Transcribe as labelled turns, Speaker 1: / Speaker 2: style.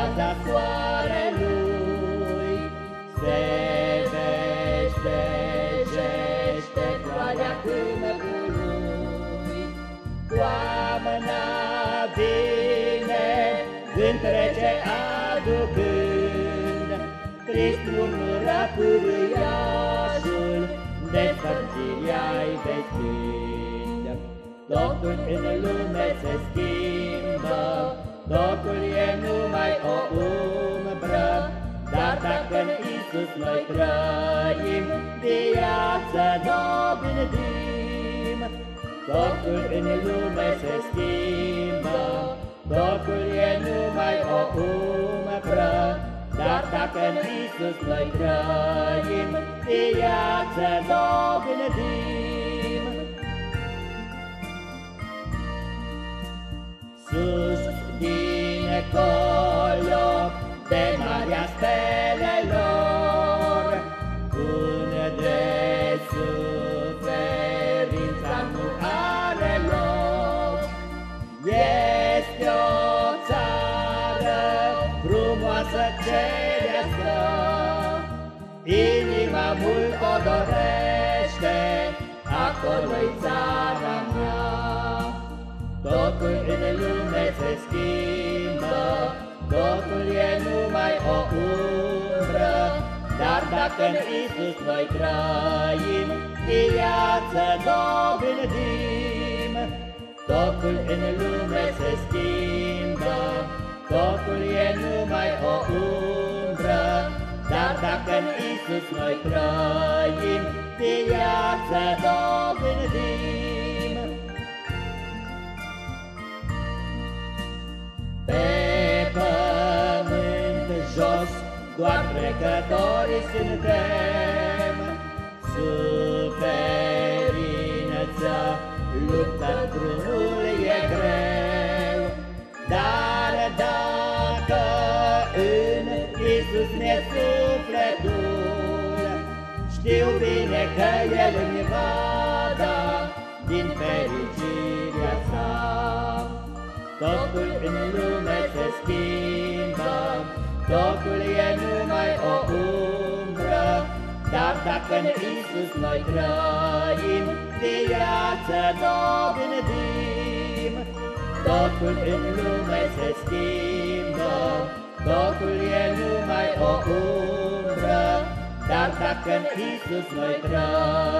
Speaker 1: raza soarelui Se veștejește ploaia câmpului Toamna vine când trece aducând Trist murmură pârâiașul De sărțirea-i vestind. Totul în Iisus noi trăim, Viață dobândim. Totul în lume se schimbă, Totul e numai o umbră, Dar dacă în Iisus noi trăim, Viață dobândim. Sus din colo, de marea stelelor, cerească, Inima mult o dorește, Acolo-i țara mea. Totul în lume se schimbă, Totul e numai o umbră, Dar dacă în Iisus noi trăim, Viață dobândim. Totul în lume se schimbă, Totul e numai în Iisus noi trăim, Viață dobândim. jos, doar trecători suntem. Suferință, luptă, drumul e greu, dar dacă în Iisus ne sufletul, știu bine că El îmi va da din fericirea sa. Totul în lume se schimbă, Totul e numai o umbră, Dar dacă în Iisus noi trăim, Viață dobândim. Totul în lume se schimbă, Totul e numai o umbră, Dar dacă în Iisus noi trăim, Viață